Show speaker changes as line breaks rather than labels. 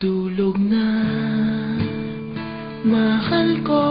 Tulog na, mahal ko